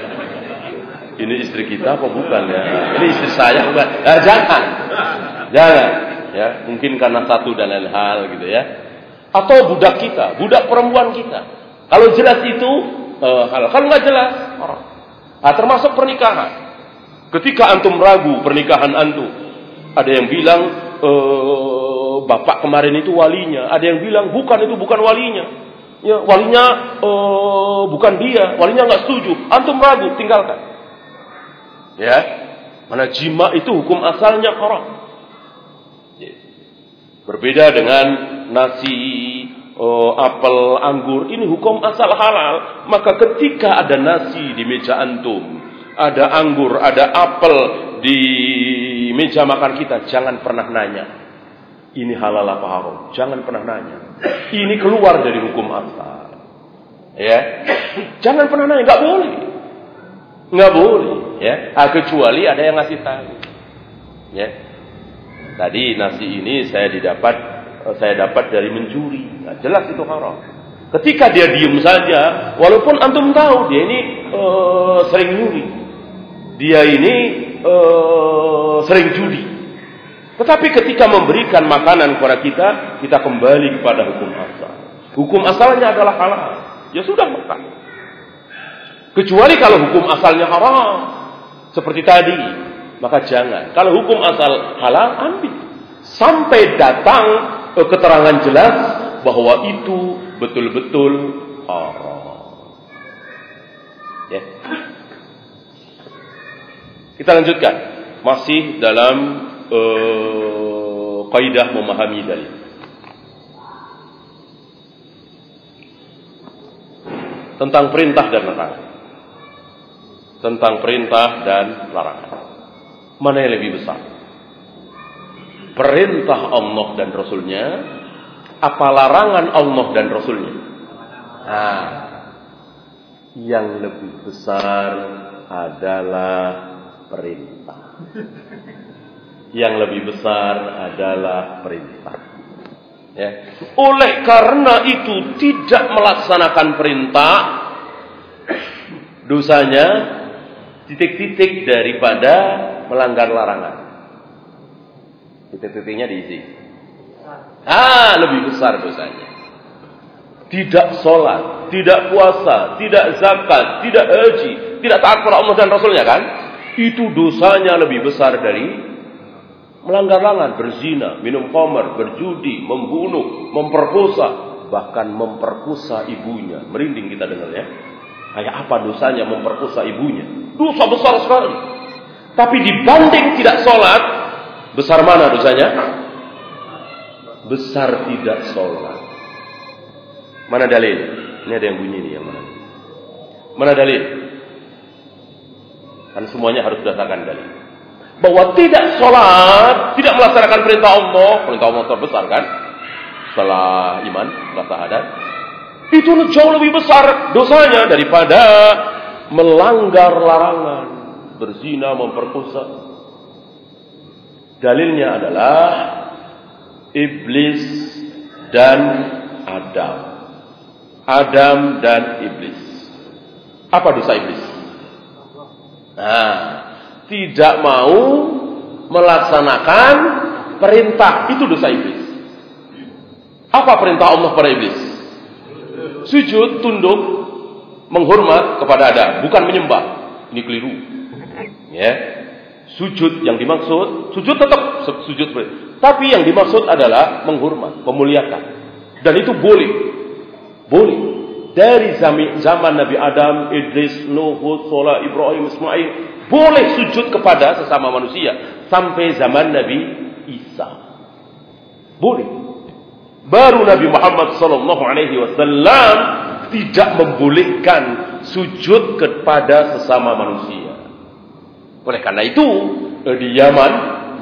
Ini istri kita apa bukan ya? Ini istri saya bukan? Eh, jangan, jangan. Ya mungkin karena satu dan lain hal gitu ya. Atau budak kita budak perempuan kita. Kalau jelas itu uh, hal kalau nggak jelas orang. Nah, termasuk pernikahan. Ketika antum ragu pernikahan antum ada yang bilang uh, bapak kemarin itu walinya. Ada yang bilang bukan itu bukan walinya. Ya walinya uh, bukan dia. Walinya nggak setuju. Antum ragu tinggalkan ya mana jima itu hukum asalnya haram Berbeda dengan nasi, oh, apel, anggur. Ini hukum asal halal. Maka ketika ada nasi di meja antum, ada anggur, ada apel di meja makan kita, jangan pernah nanya. Ini halal apa haram? Jangan pernah nanya. Ini keluar dari hukum asal. Ya, jangan pernah nanya. Gak boleh. Nggak boleh. Ya, ah, kecuali ada yang ngasih tahu. Ya, Tadi nasi ini saya didapat saya dapat dari mencuri. Nah, jelas itu haram. Ketika dia diem saja, walaupun antum tahu dia ini uh, sering nyuri, dia ini uh, sering judi. Tetapi ketika memberikan makanan kepada kita, kita kembali kepada hukum asal. Hukum asalnya adalah halal. Ya sudah makan. Kecuali kalau hukum asalnya haram. Seperti tadi, maka jangan. Kalau hukum asal halal, ambil. Sampai datang eh, keterangan jelas bahwa itu betul-betul haram. Ya. Kita lanjutkan. Masih dalam uh, kaidah memahami dalil. Tentang perintah dan larangan. Tentang perintah dan larangan. Mana yang lebih besar? Perintah Allah dan Rasulnya apa larangan Allah dan Rasulnya? Nah, yang lebih besar adalah perintah. Yang lebih besar adalah perintah. Ya. Oleh karena itu tidak melaksanakan perintah, dosanya titik-titik daripada melanggar larangan. Titik-titiknya diisi. Ah, lebih besar dosanya. Tidak sholat, tidak puasa, tidak zakat, tidak haji, tidak taat kepada Allah dan Rasulnya kan? Itu dosanya lebih besar dari melanggar larangan, berzina, minum khamar, berjudi, membunuh, memperkosa, bahkan memperkosa ibunya. Merinding kita dengarnya. Kayak apa dosanya memperkosa ibunya? Dosa besar sekali. Tapi dibanding tidak sholat, besar mana dosanya? besar tidak sholat. Mana dalil? Ini ada yang bunyi nih yang mana? Mana dalil? Kan semuanya harus berdasarkan dalil. Bahwa tidak sholat, tidak melaksanakan perintah Allah, perintah Allah terbesar kan? Setelah iman, setelah syahadat, itu jauh lebih besar dosanya daripada melanggar larangan, berzina, memperkosa. Dalilnya adalah iblis dan Adam. Adam dan iblis. Apa dosa iblis? Nah, tidak mau melaksanakan perintah itu dosa iblis. Apa perintah Allah pada iblis? Sujud, tunduk, menghormat kepada Adam, bukan menyembah. Ini keliru. Ya. Sujud yang dimaksud, sujud tetap sujud tapi yang dimaksud adalah menghormat, memuliakan. Dan itu boleh. Boleh. Dari zaman Nabi Adam, Idris, Nuh, Hud, Sola, Ibrahim, Ismail. Boleh sujud kepada sesama manusia. Sampai zaman Nabi Isa. Boleh. Baru Nabi Muhammad sallallahu alaihi wasallam tidak membolehkan sujud kepada sesama manusia. Oleh karena itu, di Yaman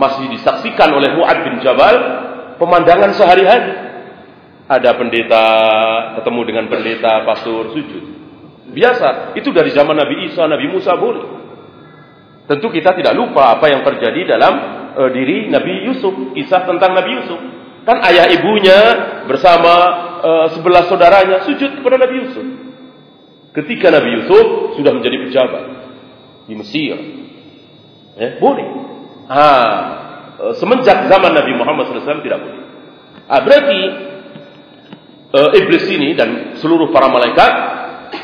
masih disaksikan oleh Mu'ad bin Jabal pemandangan sehari-hari. Ada pendeta ketemu dengan pendeta pastor sujud. Biasa, itu dari zaman Nabi Isa, Nabi Musa boleh. Tentu kita tidak lupa apa yang terjadi dalam uh, diri Nabi Yusuf, kisah tentang Nabi Yusuf. Kan ayah ibunya bersama uh, sebelah saudaranya sujud kepada Nabi Yusuf. Ketika Nabi Yusuf sudah menjadi pejabat di Mesir. Ya, boleh. Ah, semenjak zaman Nabi Muhammad SAW tidak boleh. Ah, berarti iblis ini dan seluruh para malaikat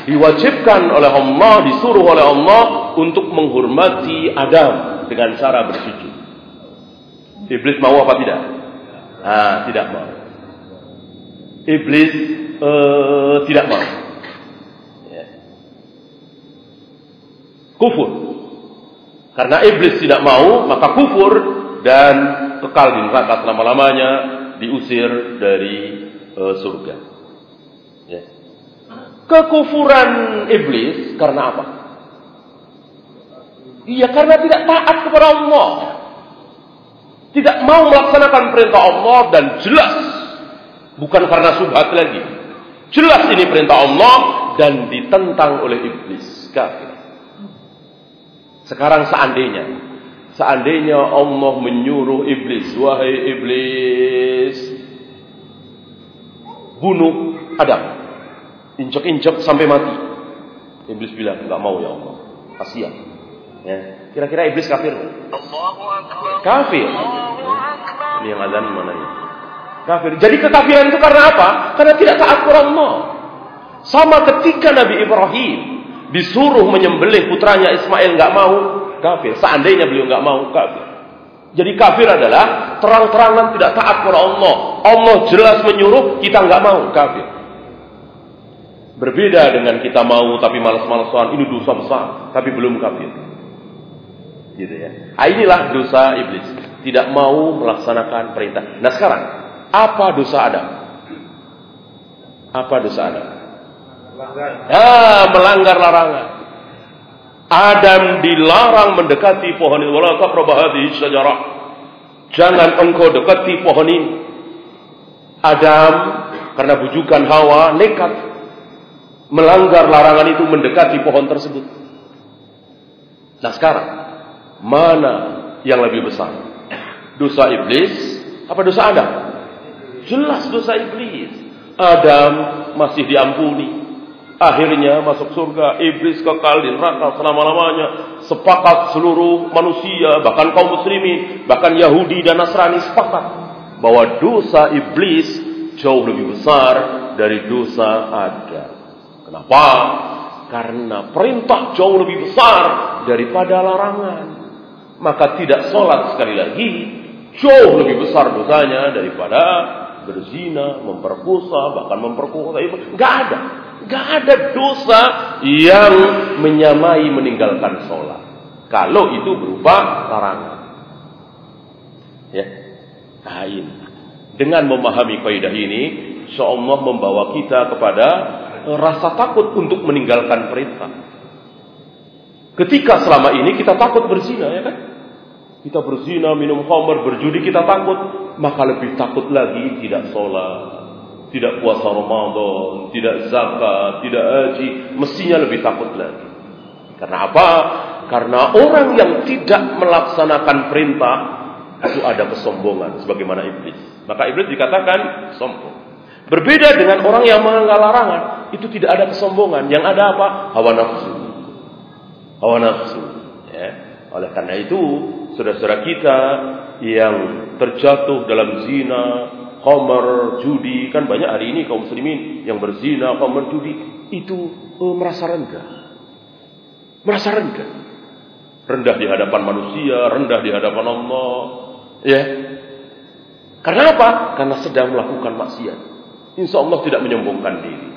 diwajibkan oleh Allah, disuruh oleh Allah untuk menghormati Adam dengan cara bersujud. Iblis mau apa tidak? Ah, tidak mau. Iblis uh, tidak mau. Ya. Kufur. Karena iblis tidak mau, maka kufur dan kekal di neraka selama-lamanya diusir dari uh, surga. Ya. Kekufuran iblis karena apa? Iya karena tidak taat kepada Allah. Tidak mau melaksanakan perintah Allah dan jelas bukan karena subhat lagi. Jelas ini perintah Allah dan ditentang oleh iblis kafir. Sekarang seandainya seandainya Allah menyuruh iblis, wahai iblis, bunuh Adam. Injak-injak sampai mati. Iblis bilang, enggak mau ya Allah. Kasihan. Ya. Kira-kira iblis kafir? Kafir. Ini yang azan mana ini? Kafir. Jadi kekafiran itu karena apa? Karena tidak taat kepada Allah. Sama ketika Nabi Ibrahim disuruh menyembelih putranya Ismail nggak mau, kafir. Seandainya beliau nggak mau, kafir. Jadi kafir adalah terang-terangan tidak taat kepada Allah. Allah jelas menyuruh, kita nggak mau, kafir. Berbeda dengan kita mau tapi malas-malasan, ini dosa besar, tapi belum kafir. Gitu ya. Nah, inilah dosa iblis, tidak mau melaksanakan perintah. Nah sekarang, apa dosa Adam? Apa dosa Adam? Ah, melanggar larangan. Adam dilarang mendekati pohon ini. Wala taqrabu hadhihi syajarah. Jangan engkau dekati pohon ini. Adam karena bujukan Hawa nekat melanggar larangan itu mendekati pohon tersebut. Nah sekarang mana yang lebih besar? Dosa iblis apa dosa Adam? Jelas dosa iblis. Adam masih diampuni. Akhirnya masuk surga, iblis kekal di neraka selama-lamanya. Sepakat seluruh manusia, bahkan kaum muslimin, bahkan Yahudi dan Nasrani sepakat bahwa dosa iblis jauh lebih besar dari dosa Adam. Kenapa? Karena perintah jauh lebih besar daripada larangan. Maka tidak sholat sekali lagi jauh lebih besar dosanya daripada berzina, memperkosa, bahkan memperkosa ibu. Gak ada. Gak ada dosa yang menyamai meninggalkan sholat. Kalau itu berupa larangan. Ya. Nah ini. Dengan memahami kaidah ini, insyaallah membawa kita kepada rasa takut untuk meninggalkan perintah. Ketika selama ini kita takut berzina, ya kan? Kita berzina, minum khamr, berjudi, kita takut. Maka lebih takut lagi tidak sholat, tidak puasa Ramadan, tidak zakat, tidak haji. Mestinya lebih takut lagi. Karena apa? Karena orang yang tidak melaksanakan perintah, itu ada kesombongan, sebagaimana iblis. Maka iblis dikatakan sombong. Berbeda dengan orang yang melanggar larangan, itu tidak ada kesombongan. Yang ada apa? Hawa nafsu. Hawa nafsu. Ya. Oleh karena itu, saudara-saudara kita yang terjatuh dalam zina, khamar, judi, kan banyak hari ini kaum muslimin yang berzina, khamar, judi, itu oh, merasa rendah. Merasa rendah. Rendah di hadapan manusia, rendah di hadapan Allah. Ya. Karena apa? Karena sedang melakukan maksiat. Insya Allah tidak menyombongkan diri.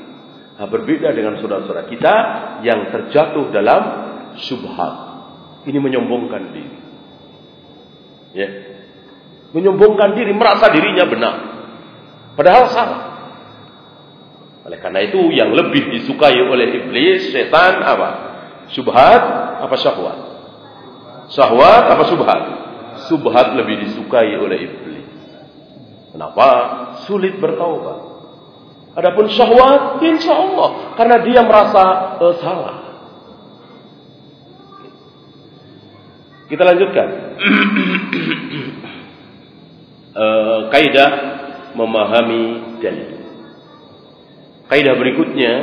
Nah, berbeda dengan saudara-saudara kita yang terjatuh dalam subhat. Ini menyombongkan diri. Ya. Menyombongkan diri, merasa dirinya benar. Padahal salah. Oleh karena itu yang lebih disukai oleh iblis, setan apa? Subhat apa syahwat? Syahwat apa subhat? Subhat lebih disukai oleh iblis. Kenapa? Sulit bertaubat. Adapun syahwat, insya Allah, karena dia merasa uh, salah. Kita lanjutkan. uh, kaidah memahami dalil. Kaidah berikutnya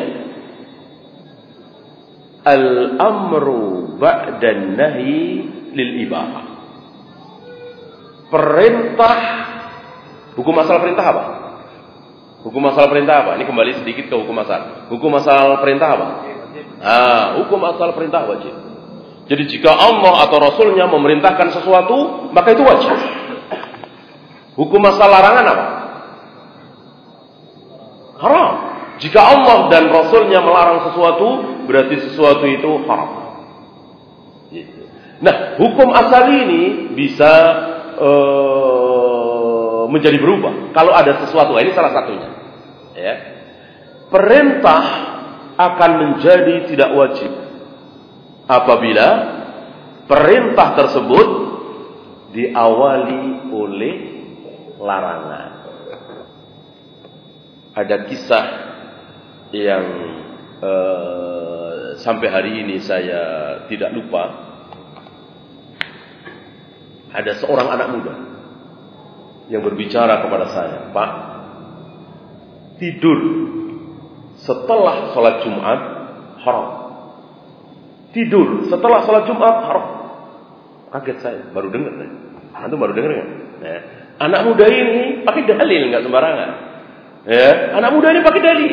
al-amru ba'da nahi lil ibahah. Perintah hukum asal perintah apa? Hukum asal perintah apa? Ini kembali sedikit ke hukum asal. Hukum asal perintah apa? Ah, hukum asal perintah wajib. Jadi jika Allah atau Rasulnya memerintahkan sesuatu, maka itu wajib. Hukum asal larangan apa? Haram. Jika Allah dan Rasulnya melarang sesuatu, berarti sesuatu itu haram. Gitu. Nah, hukum asal ini bisa uh, menjadi berubah kalau ada sesuatu. Ini salah satunya. Ya. Perintah akan menjadi tidak wajib apabila perintah tersebut diawali oleh larangan. Ada kisah yang uh, sampai hari ini saya tidak lupa. Ada seorang anak muda yang berbicara kepada saya, Pak, tidur setelah sholat Jumat haram. Tidur setelah sholat Jumat haram. Kaget saya, baru dengar. Antum baru dengar kan? Ya. Anak muda ini pakai dalil nggak sembarangan. Ya, anak muda ini pakai dalil.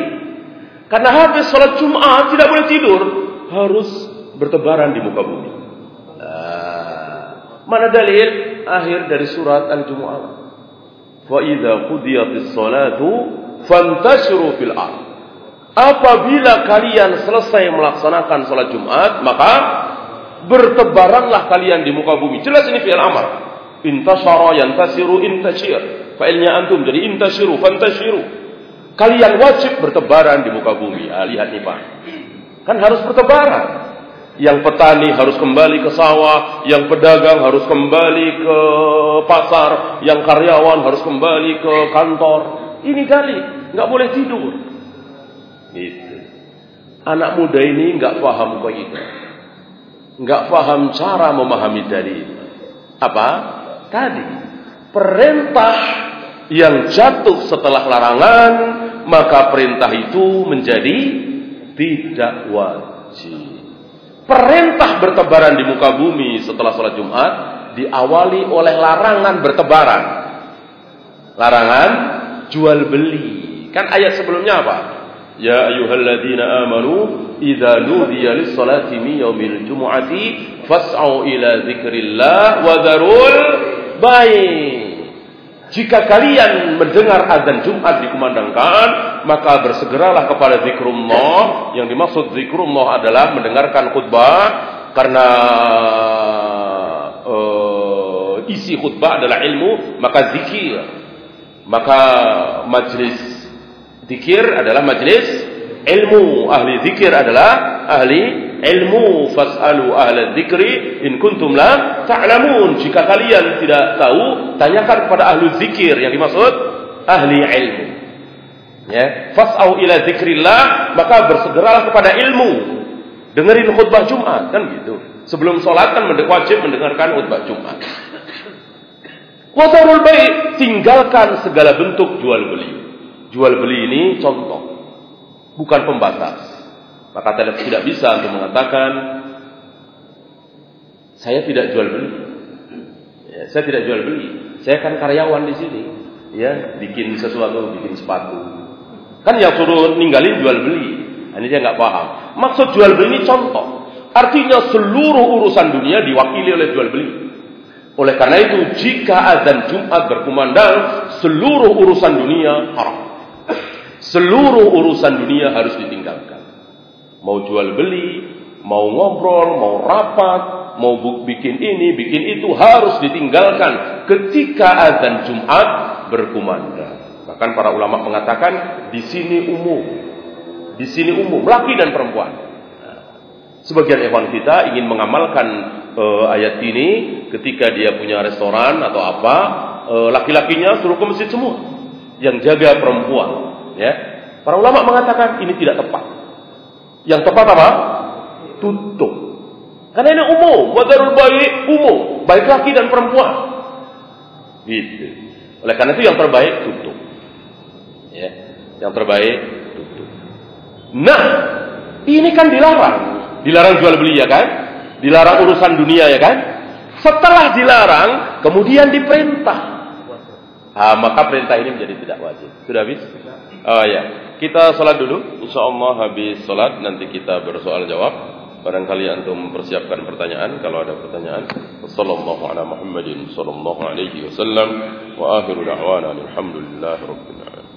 Karena habis sholat Jumat tidak boleh tidur, harus bertebaran di muka bumi. Nah, mana dalil? Akhir dari surat Al-Jumu'ah. Wa idza qudiyatis salatu fantashiru fil ard. Apabila kalian selesai melaksanakan salat Jumat, maka bertebaranlah kalian di muka bumi. Jelas ini fi'il amar. Intashara yantasiru intashir. Fa'ilnya antum jadi intashiru fantashiru. Kalian wajib bertebaran di muka bumi. Ah, lihat nih Pak. Kan harus bertebaran. Yang petani harus kembali ke sawah, yang pedagang harus kembali ke pasar, yang karyawan harus kembali ke kantor. Ini dalil, nggak boleh tidur. Gitu. Anak muda ini nggak paham kaidah, nggak paham cara memahami dalil. Apa? Tadi perintah yang jatuh setelah larangan, maka perintah itu menjadi tidak wajib. Perintah bertebaran di muka bumi setelah sholat Jumat diawali oleh larangan bertebaran. Larangan jual beli. Kan ayat sebelumnya apa? Ya ayyuhalladzina amanu idza nudiya lis-salati min yaumil jumu'ati fas'au ila dzikrillah wa dzarul bai'. Jika kalian mendengar azan Jumat dikumandangkan, maka bersegeralah kepada zikrullah. Yang dimaksud zikrullah adalah mendengarkan khutbah karena uh, isi khutbah adalah ilmu, maka zikir. Maka majlis zikir adalah majlis ilmu. Ahli zikir adalah ahli ilmu. Fas'alu ahli zikri in kuntum la ta'lamun. Jika kalian tidak tahu, tanyakan kepada ahli zikir. Yang dimaksud ahli ilmu. Ya, fas'au ila zikrillah, maka bersegeralah kepada ilmu. Dengerin khutbah Jumat kan gitu. Sebelum sholat kan wajib mendengarkan khutbah Jumat. Wadarul baik, tinggalkan segala bentuk jual beli. Jual beli ini contoh, bukan pembatas. Maka tidak bisa untuk mengatakan saya tidak jual beli. Ya, saya tidak jual beli. Saya kan karyawan di sini. Ya, bikin sesuatu, bikin sepatu. Kan yang suruh ninggalin jual beli. Ini dia nggak paham. Maksud jual beli ini contoh. Artinya seluruh urusan dunia diwakili oleh jual beli. Oleh karena itu, jika azan Jumat berkumandang, seluruh urusan dunia haram. Seluruh urusan dunia harus ditinggalkan. Mau jual beli, mau ngobrol, mau rapat, mau bikin ini, bikin itu harus ditinggalkan ketika azan Jumat berkumandang. Bahkan para ulama mengatakan di sini umum. Di sini umum, laki dan perempuan. Sebagian ikhwan kita ingin mengamalkan uh, ayat ini ketika dia punya restoran atau apa, uh, laki-lakinya suruh ke masjid semua. Yang jaga perempuan, ya. Para ulama mengatakan ini tidak tepat. Yang tepat apa? Tutup. Karena ini umum, wadarul baik umum, baik laki dan perempuan. Gitu. Oleh karena itu yang terbaik tutup. Ya, yang terbaik tutup. Nah, ini kan dilarang. Dilarang jual beli ya kan? Dilarang urusan dunia ya kan? Setelah dilarang, kemudian diperintah. Ah, maka perintah ini menjadi tidak wajib. Sudah habis? Oh ya. Kita sholat dulu. Insya Allah habis sholat nanti kita bersoal jawab. Barangkali antum persiapkan pertanyaan kalau ada pertanyaan. Sallallahu ala Muhammadin sallallahu alaihi wasallam wa akhiru da'wana alhamdulillah rabbil alamin.